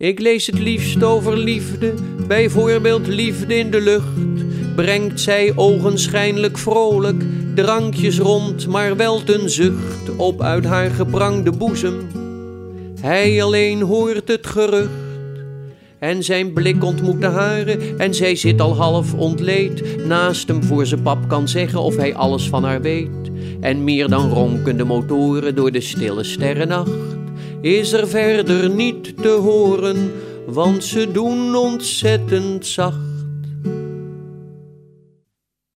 Ik lees het liefst over liefde, bijvoorbeeld liefde in de lucht. Brengt zij ogenschijnlijk vrolijk drankjes rond, maar wel ten zucht op uit haar geprangde boezem. Hij alleen hoort het gerucht. En zijn blik ontmoet de hare en zij zit al half ontleed naast hem voor ze pap kan zeggen of hij alles van haar weet. En meer dan ronkende motoren door de stille sterrennacht is er verder niet te horen, want ze doen ontzettend zacht.